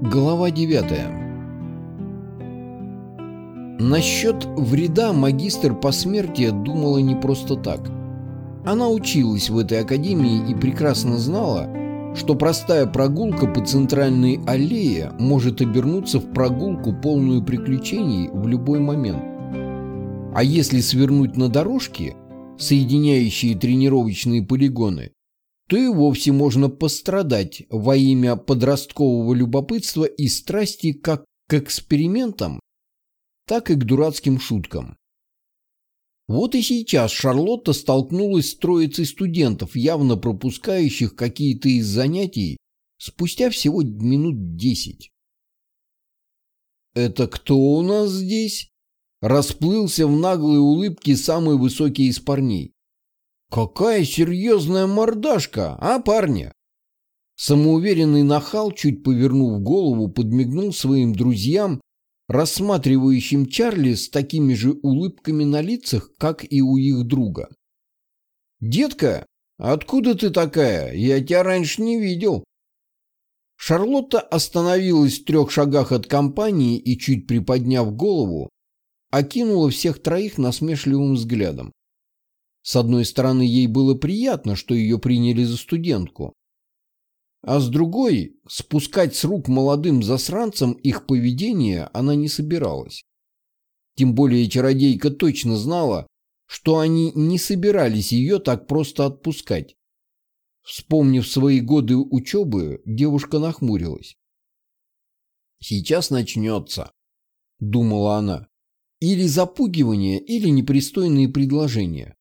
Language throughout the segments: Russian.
Глава 9 Насчет вреда магистр посмертия думала не просто так. Она училась в этой академии и прекрасно знала, что простая прогулка по центральной аллее может обернуться в прогулку, полную приключений в любой момент. А если свернуть на дорожки, соединяющие тренировочные полигоны, то и вовсе можно пострадать во имя подросткового любопытства и страсти как к экспериментам, так и к дурацким шуткам. Вот и сейчас Шарлотта столкнулась с троицей студентов, явно пропускающих какие-то из занятий спустя всего минут десять. «Это кто у нас здесь?» Расплылся в наглой улыбке самый высокий из парней. Какая серьезная мордашка, а, парня? Самоуверенный нахал, чуть повернув голову, подмигнул своим друзьям, рассматривающим Чарли с такими же улыбками на лицах, как и у их друга. «Детка, откуда ты такая? Я тебя раньше не видел». Шарлотта остановилась в трех шагах от компании и, чуть приподняв голову, окинула всех троих насмешливым взглядом. С одной стороны, ей было приятно, что ее приняли за студентку. А с другой, спускать с рук молодым засранцам их поведение она не собиралась. Тем более чародейка точно знала, что они не собирались ее так просто отпускать. Вспомнив свои годы учебы, девушка нахмурилась. «Сейчас начнется», — думала она. «Или запугивание, или непристойные предложения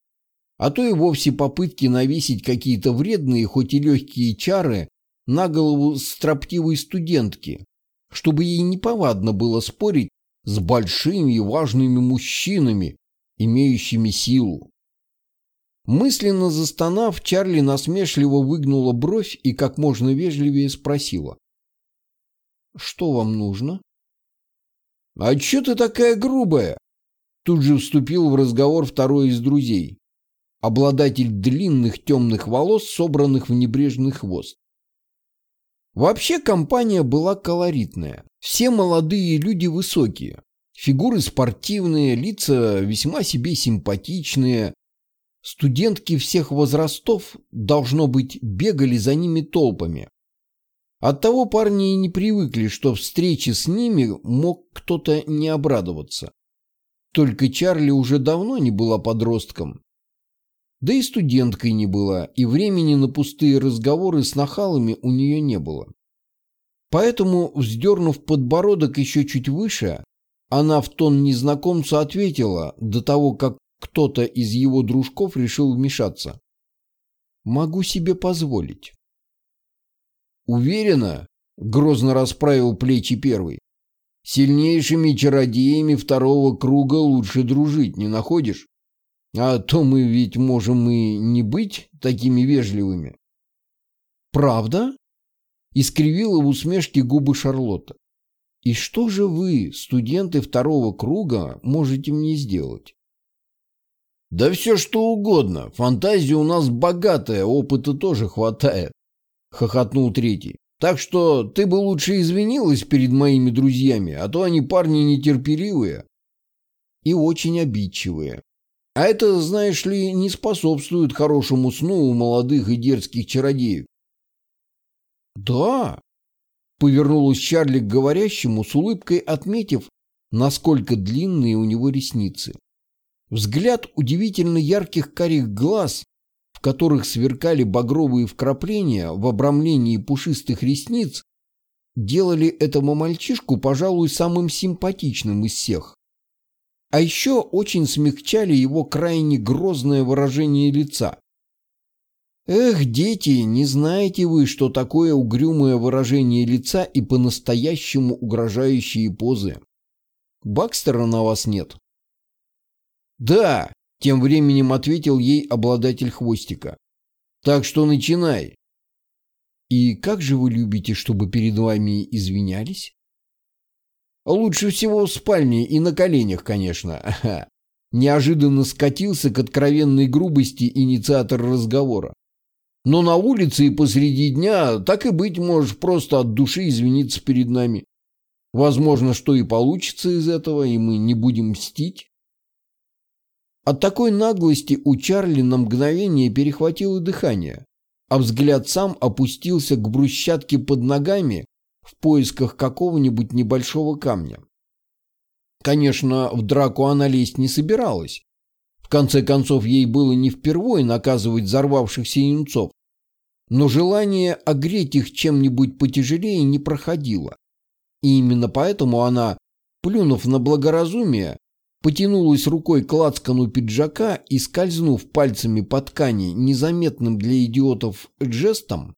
а то и вовсе попытки навесить какие-то вредные, хоть и легкие чары на голову строптивой студентки, чтобы ей неповадно было спорить с большими и важными мужчинами, имеющими силу. Мысленно застонав, Чарли насмешливо выгнула бровь и как можно вежливее спросила. «Что вам нужно?» «А чё ты такая грубая?» Тут же вступил в разговор второй из друзей обладатель длинных темных волос, собранных в небрежный хвост. Вообще компания была колоритная. Все молодые люди высокие, фигуры спортивные, лица весьма себе симпатичные. Студентки всех возрастов, должно быть, бегали за ними толпами. Оттого парни и не привыкли, что встречи с ними мог кто-то не обрадоваться. Только Чарли уже давно не была подростком, да и студенткой не была, и времени на пустые разговоры с нахалами у нее не было. Поэтому, вздернув подбородок еще чуть выше, она в тон незнакомцу ответила до того, как кто-то из его дружков решил вмешаться. «Могу себе позволить». «Уверена?» — грозно расправил плечи первый. «Сильнейшими чародеями второго круга лучше дружить, не находишь?» А то мы ведь можем и не быть такими вежливыми. Правда? Искривила в усмешке губы Шарлотта. И что же вы, студенты второго круга, можете мне сделать? Да все что угодно. Фантазия у нас богатая, опыта тоже хватает. Хохотнул третий. Так что ты бы лучше извинилась перед моими друзьями, а то они парни нетерпеливые и очень обидчивые. А это, знаешь ли, не способствует хорошему сну у молодых и дерзких чародеев. Да, повернулась Чарли к говорящему с улыбкой, отметив, насколько длинные у него ресницы. Взгляд удивительно ярких карих глаз, в которых сверкали багровые вкрапления в обрамлении пушистых ресниц, делали этому мальчишку, пожалуй, самым симпатичным из всех. А еще очень смягчали его крайне грозное выражение лица. Эх, дети, не знаете вы, что такое угрюмое выражение лица и по-настоящему угрожающие позы. Бакстера на вас нет? Да, тем временем ответил ей обладатель хвостика. Так что начинай. И как же вы любите, чтобы перед вами извинялись? Лучше всего в спальне и на коленях, конечно. Неожиданно скатился к откровенной грубости инициатор разговора. Но на улице и посреди дня, так и быть, можешь просто от души извиниться перед нами. Возможно, что и получится из этого, и мы не будем мстить. От такой наглости у Чарли на мгновение перехватило дыхание, а взгляд сам опустился к брусчатке под ногами в поисках какого-нибудь небольшого камня. Конечно, в драку она лезть не собиралась. В конце концов, ей было не впервой наказывать взорвавшихся юнцов, но желание огреть их чем-нибудь потяжелее не проходило. И именно поэтому она, плюнув на благоразумие, потянулась рукой к лацкану пиджака и, скользнув пальцами по ткани незаметным для идиотов жестом,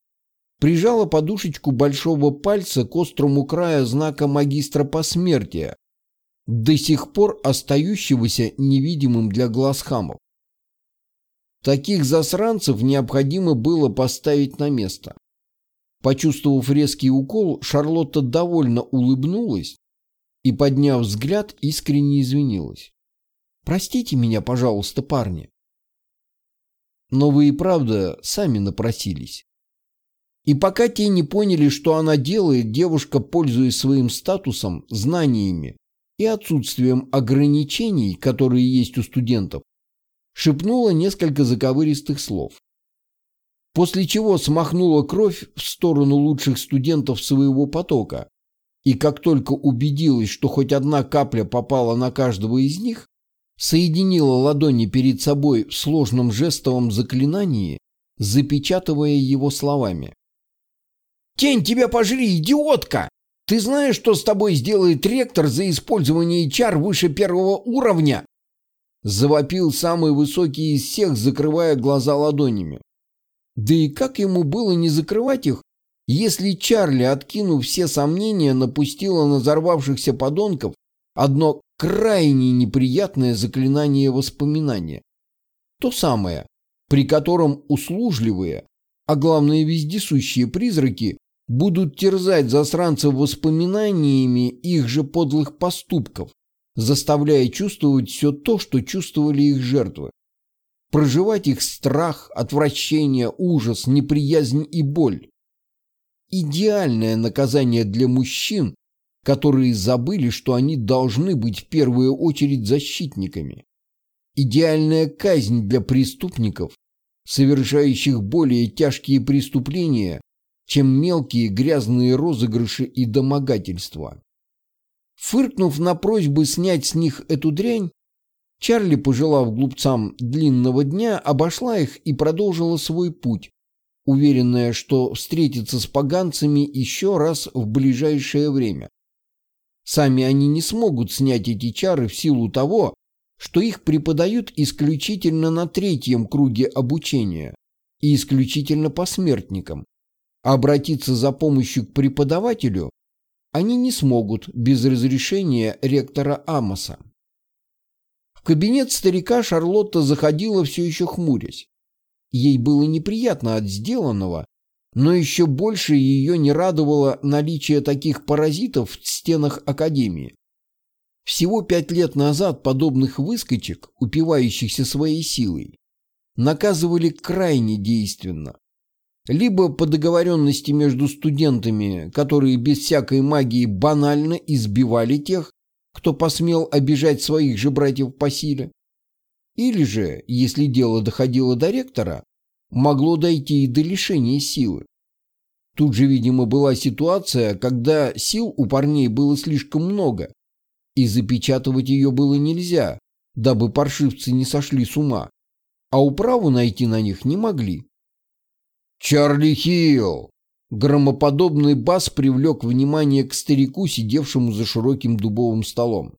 прижала подушечку большого пальца к острому краю знака магистра посмертия, до сих пор остающегося невидимым для глаз хамов. Таких засранцев необходимо было поставить на место. Почувствовав резкий укол, Шарлотта довольно улыбнулась и, подняв взгляд, искренне извинилась. «Простите меня, пожалуйста, парни». Но вы и правда сами напросились. И пока те не поняли, что она делает, девушка, пользуясь своим статусом, знаниями и отсутствием ограничений, которые есть у студентов, шепнула несколько заковыристых слов. После чего смахнула кровь в сторону лучших студентов своего потока и как только убедилась, что хоть одна капля попала на каждого из них, соединила ладони перед собой в сложном жестовом заклинании, запечатывая его словами. «Тень тебя пожри, идиотка! Ты знаешь, что с тобой сделает ректор за использование чар выше первого уровня?» Завопил самый высокий из всех, закрывая глаза ладонями. Да и как ему было не закрывать их, если Чарли, откинув все сомнения, напустила на взорвавшихся подонков одно крайне неприятное заклинание воспоминания. То самое, при котором услужливые, а главное вездесущие призраки будут терзать засранцев воспоминаниями их же подлых поступков, заставляя чувствовать все то, что чувствовали их жертвы. Проживать их страх, отвращение, ужас, неприязнь и боль идеальное наказание для мужчин, которые забыли, что они должны быть в первую очередь защитниками. Идеальная казнь для преступников, совершающих более тяжкие преступления, чем мелкие грязные розыгрыши и домогательства. Фыркнув на просьбы снять с них эту дрянь, Чарли, пожелав глупцам длинного дня, обошла их и продолжила свой путь, уверенная, что встретится с поганцами еще раз в ближайшее время. Сами они не смогут снять эти чары в силу того, что их преподают исключительно на третьем круге обучения и исключительно по смертникам. Обратиться за помощью к преподавателю они не смогут без разрешения ректора Амоса. В кабинет старика Шарлотта заходила все еще хмурясь. Ей было неприятно от сделанного, но еще больше ее не радовало наличие таких паразитов в стенах Академии. Всего пять лет назад подобных выскочек, упивающихся своей силой, наказывали крайне действенно. Либо по договоренности между студентами, которые без всякой магии банально избивали тех, кто посмел обижать своих же братьев по силе, или же, если дело доходило до ректора, могло дойти и до лишения силы. Тут же, видимо, была ситуация, когда сил у парней было слишком много, и запечатывать ее было нельзя, дабы паршивцы не сошли с ума, а управу найти на них не могли. «Чарли Хилл!» Громоподобный бас привлек внимание к старику, сидевшему за широким дубовым столом.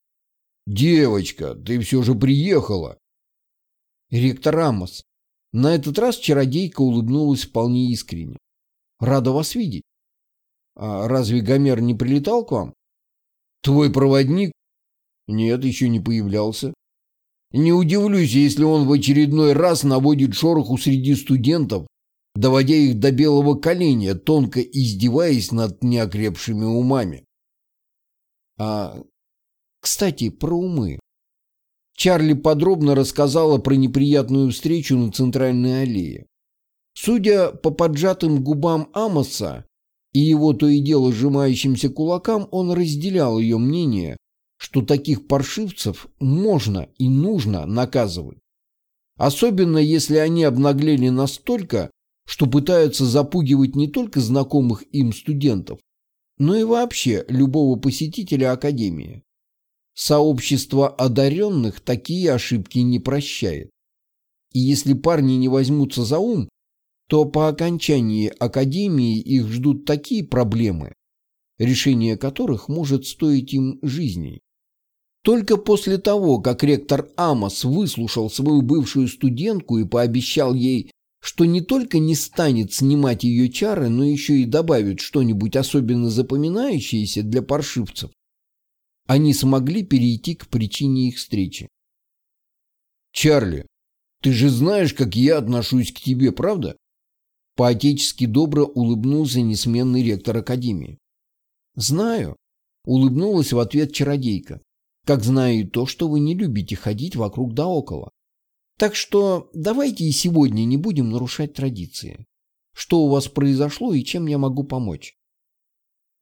«Девочка, ты все же приехала!» «Ректор Рамос, на этот раз чародейка улыбнулась вполне искренне. «Рада вас видеть. А разве Гомер не прилетал к вам?» «Твой проводник?» «Нет, еще не появлялся. Не удивлюсь, если он в очередной раз наводит шороху среди студентов, доводя их до белого коленя, тонко издеваясь над неокрепшими умами. А, кстати, про умы. Чарли подробно рассказала про неприятную встречу на центральной аллее. Судя по поджатым губам Амоса и его то и дело сжимающимся кулакам, он разделял ее мнение, что таких паршивцев можно и нужно наказывать. Особенно если они обнаглели настолько, что пытаются запугивать не только знакомых им студентов, но и вообще любого посетителя Академии. Сообщество одаренных такие ошибки не прощает. И если парни не возьмутся за ум, то по окончании Академии их ждут такие проблемы, решение которых может стоить им жизни. Только после того, как ректор Амос выслушал свою бывшую студентку и пообещал ей, что не только не станет снимать ее чары, но еще и добавит что-нибудь особенно запоминающееся для паршивцев, они смогли перейти к причине их встречи. «Чарли, ты же знаешь, как я отношусь к тебе, правда?» По-отечески добро улыбнулся несменный ректор Академии. «Знаю», — улыбнулась в ответ чародейка как знаю и то, что вы не любите ходить вокруг да около. Так что давайте и сегодня не будем нарушать традиции. Что у вас произошло и чем я могу помочь?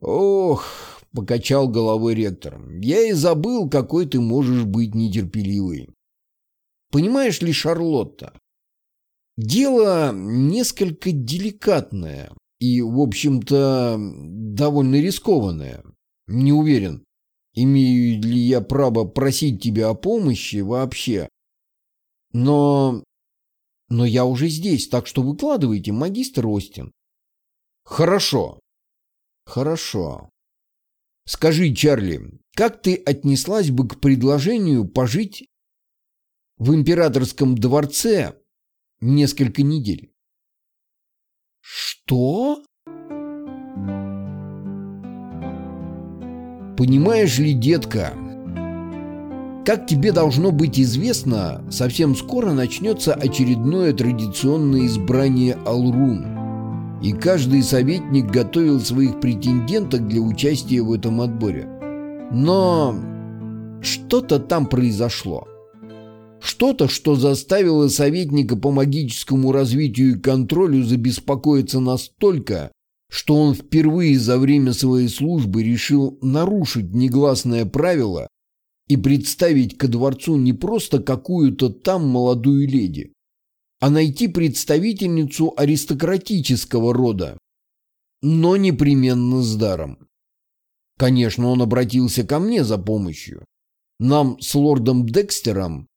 Ох, покачал головой ректор. Я и забыл, какой ты можешь быть нетерпеливый. Понимаешь ли, Шарлотта, дело несколько деликатное и, в общем-то, довольно рискованное. Не уверен, Имею ли я право просить тебя о помощи вообще? Но... Но я уже здесь, так что выкладывайте, магистр Остин. Хорошо. Хорошо. Скажи, Чарли, как ты отнеслась бы к предложению пожить в императорском дворце несколько недель? Что? Понимаешь ли, детка, как тебе должно быть известно, совсем скоро начнется очередное традиционное избрание Алрун, и каждый советник готовил своих претенденток для участия в этом отборе. Но что-то там произошло. Что-то, что заставило советника по магическому развитию и контролю забеспокоиться настолько, что он впервые за время своей службы решил нарушить негласное правило и представить ко дворцу не просто какую-то там молодую леди, а найти представительницу аристократического рода, но непременно с даром. Конечно, он обратился ко мне за помощью. Нам с лордом Декстером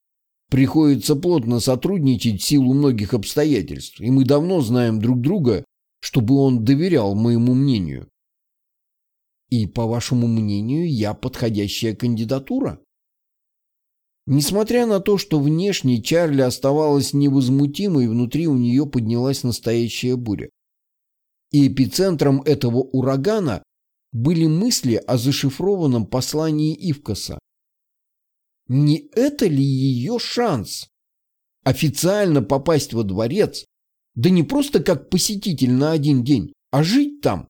приходится плотно сотрудничать в силу многих обстоятельств, и мы давно знаем друг друга чтобы он доверял моему мнению. И, по вашему мнению, я подходящая кандидатура? Несмотря на то, что внешне Чарли оставалась невозмутимой, внутри у нее поднялась настоящая буря. И эпицентром этого урагана были мысли о зашифрованном послании Ивкаса. Не это ли ее шанс? Официально попасть во дворец, да не просто как посетитель на один день, а жить там.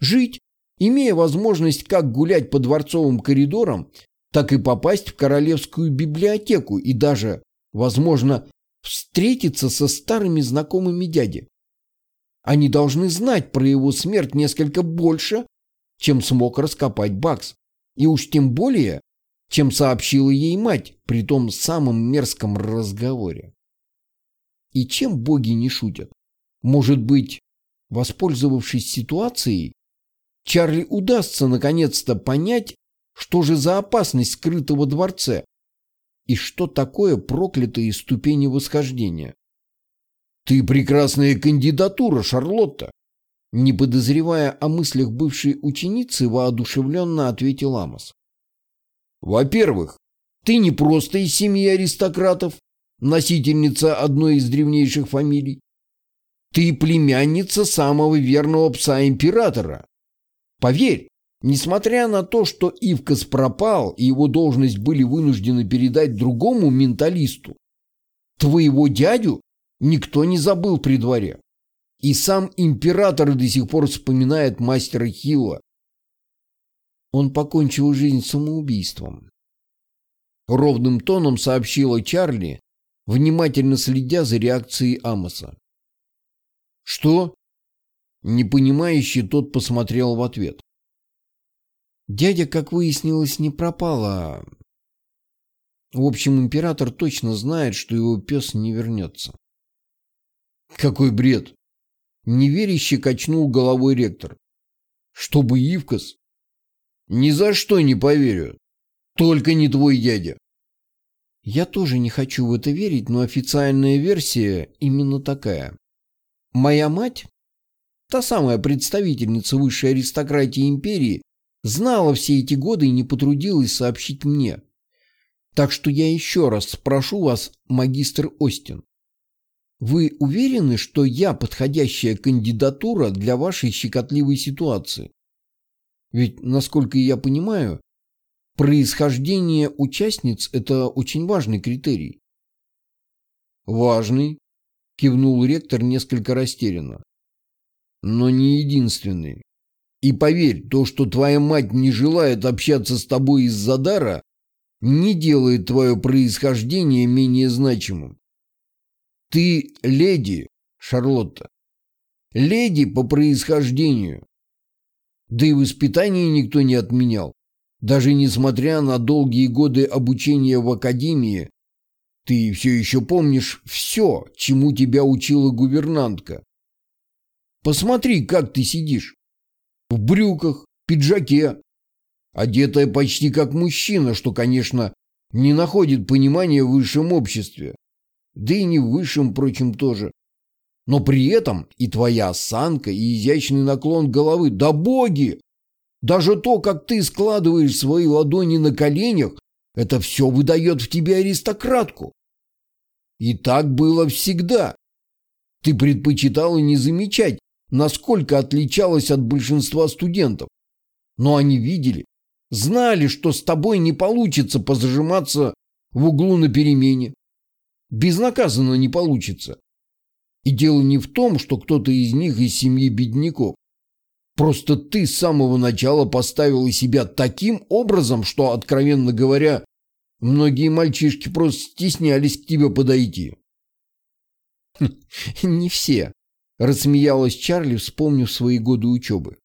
Жить, имея возможность как гулять по дворцовым коридорам, так и попасть в королевскую библиотеку и даже, возможно, встретиться со старыми знакомыми дяди. Они должны знать про его смерть несколько больше, чем смог раскопать Бакс. И уж тем более, чем сообщила ей мать при том самом мерзком разговоре. И чем боги не шутят? Может быть, воспользовавшись ситуацией, Чарли удастся наконец-то понять, что же за опасность скрыта во дворце и что такое проклятые ступени восхождения. «Ты прекрасная кандидатура, Шарлотта!» Не подозревая о мыслях бывшей ученицы, воодушевленно ответил Амос. «Во-первых, ты не просто из семьи аристократов, носительница одной из древнейших фамилий. Ты племянница самого верного пса императора. Поверь, несмотря на то, что Ивкас пропал и его должность были вынуждены передать другому менталисту, твоего дядю никто не забыл при дворе. И сам император до сих пор вспоминает мастера Хилла. Он покончил жизнь самоубийством. Ровным тоном сообщила Чарли, внимательно следя за реакцией Амоса. Что? Непонимающий тот посмотрел в ответ. Дядя, как выяснилось, не пропала. В общем, император точно знает, что его пес не вернется. Какой бред! Неверяще качнул головой ректор. Чтобы Ивкас? Ни за что не поверю. Только не твой дядя. Я тоже не хочу в это верить, но официальная версия именно такая. Моя мать, та самая представительница высшей аристократии империи, знала все эти годы и не потрудилась сообщить мне. Так что я еще раз спрошу вас, магистр Остин. Вы уверены, что я подходящая кандидатура для вашей щекотливой ситуации? Ведь, насколько я понимаю, происхождение участниц – это очень важный критерий. Важный, кивнул ректор несколько растерянно. Но не единственный. И поверь, то, что твоя мать не желает общаться с тобой из-за дара, не делает твое происхождение менее значимым. Ты леди, Шарлотта. Леди по происхождению. Да и воспитание никто не отменял. Даже несмотря на долгие годы обучения в академии, ты все еще помнишь все, чему тебя учила гувернантка. Посмотри, как ты сидишь. В брюках, пиджаке, одетая почти как мужчина, что, конечно, не находит понимания в высшем обществе. Да и не в высшем, впрочем, тоже. Но при этом и твоя осанка, и изящный наклон головы. Да боги! Даже то, как ты складываешь свои ладони на коленях, это все выдает в тебе аристократку. И так было всегда. Ты предпочитала не замечать, насколько отличалась от большинства студентов. Но они видели, знали, что с тобой не получится позажиматься в углу на перемене. Безнаказанно не получится. И дело не в том, что кто-то из них из семьи бедняков. Просто ты с самого начала поставила себя таким образом, что, откровенно говоря, многие мальчишки просто стеснялись к тебе подойти. «Не все», – рассмеялась Чарли, вспомнив свои годы учебы.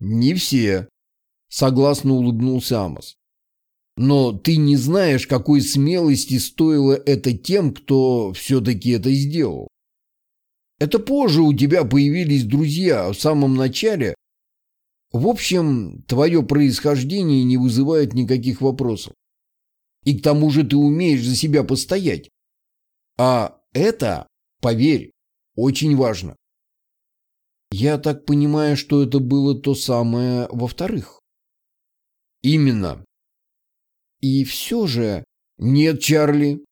«Не все», – согласно улыбнулся Амос. «Но ты не знаешь, какой смелости стоило это тем, кто все-таки это сделал. Это позже у тебя появились друзья, а в самом начале... В общем, твое происхождение не вызывает никаких вопросов. И к тому же ты умеешь за себя постоять. А это, поверь, очень важно. Я так понимаю, что это было то самое во-вторых. Именно. И все же... Нет, Чарли.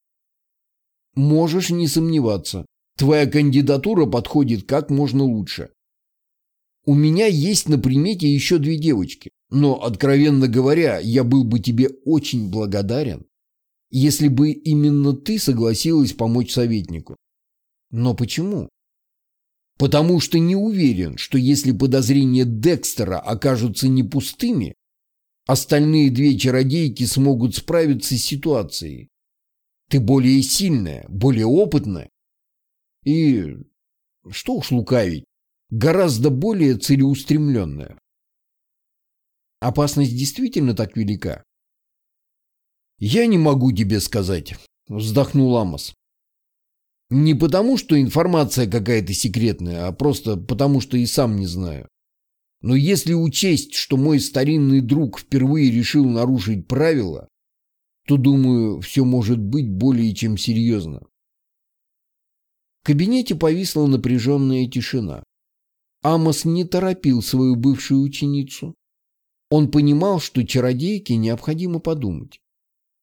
Можешь не сомневаться. Твоя кандидатура подходит как можно лучше. У меня есть на примете еще две девочки, но, откровенно говоря, я был бы тебе очень благодарен, если бы именно ты согласилась помочь советнику. Но почему? Потому что не уверен, что если подозрения Декстера окажутся не пустыми, остальные две чародейки смогут справиться с ситуацией. Ты более сильная, более опытная и, что уж лукавить, гораздо более целеустремленная. Опасность действительно так велика? Я не могу тебе сказать, вздохнул Амос. Не потому, что информация какая-то секретная, а просто потому, что и сам не знаю. Но если учесть, что мой старинный друг впервые решил нарушить правила, то, думаю, все может быть более чем серьезно. В кабинете повисла напряженная тишина. Амос не торопил свою бывшую ученицу. Он понимал, что чародейке необходимо подумать.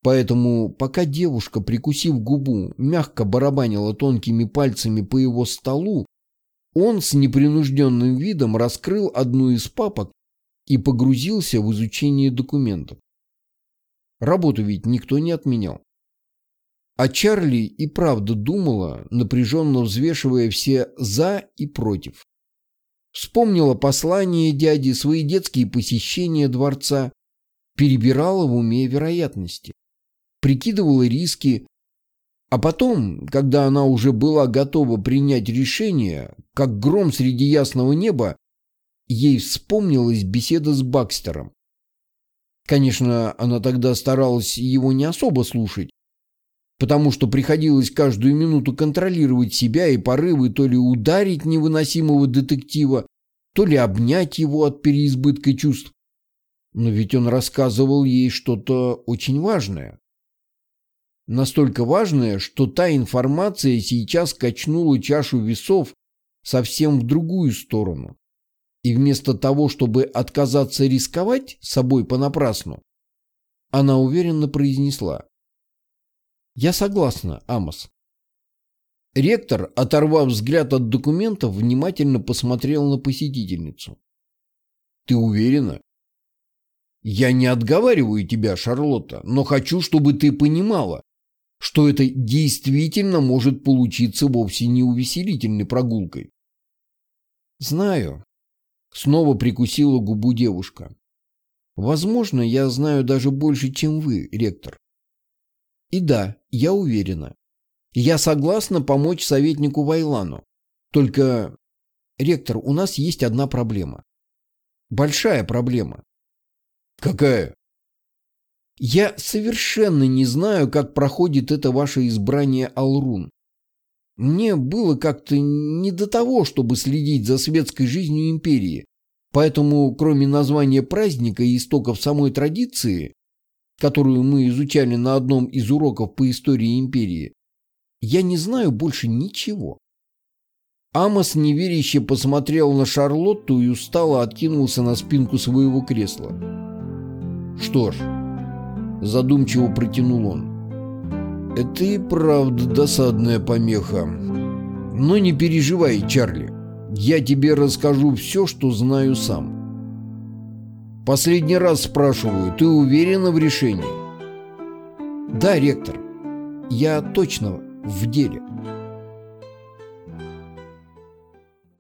Поэтому, пока девушка, прикусив губу, мягко барабанила тонкими пальцами по его столу, он с непринужденным видом раскрыл одну из папок и погрузился в изучение документов. Работу ведь никто не отменял. А Чарли и правда думала, напряженно взвешивая все «за» и «против». Вспомнила послание дяди, свои детские посещения дворца, перебирала в уме вероятности, прикидывала риски, А потом, когда она уже была готова принять решение, как гром среди ясного неба, ей вспомнилась беседа с Бакстером. Конечно, она тогда старалась его не особо слушать, потому что приходилось каждую минуту контролировать себя и порывы то ли ударить невыносимого детектива, то ли обнять его от переизбытка чувств. Но ведь он рассказывал ей что-то очень важное. Настолько важное, что та информация сейчас качнула чашу весов совсем в другую сторону. И вместо того, чтобы отказаться рисковать собой понапрасну, она уверенно произнесла. «Я согласна, Амос». Ректор, оторвав взгляд от документов, внимательно посмотрел на посетительницу. «Ты уверена?» «Я не отговариваю тебя, Шарлотта, но хочу, чтобы ты понимала, что это действительно может получиться вовсе не увеселительной прогулкой». «Знаю», Снова прикусила губу девушка. Возможно, я знаю даже больше, чем вы, ректор. И да, я уверена. Я согласна помочь советнику Вайлану. Только, ректор, у нас есть одна проблема. Большая проблема. Какая? Я совершенно не знаю, как проходит это ваше избрание Алрун. Мне было как-то не до того, чтобы следить за светской жизнью империи. Поэтому, кроме названия праздника и истоков самой традиции, которую мы изучали на одном из уроков по истории империи, я не знаю больше ничего. Амос неверяще посмотрел на Шарлотту и устало откинулся на спинку своего кресла. «Что ж», – задумчиво протянул он, это и правда досадная помеха. Но не переживай, Чарли. Я тебе расскажу все, что знаю сам. Последний раз спрашиваю, ты уверена в решении? Да, ректор. Я точно в деле.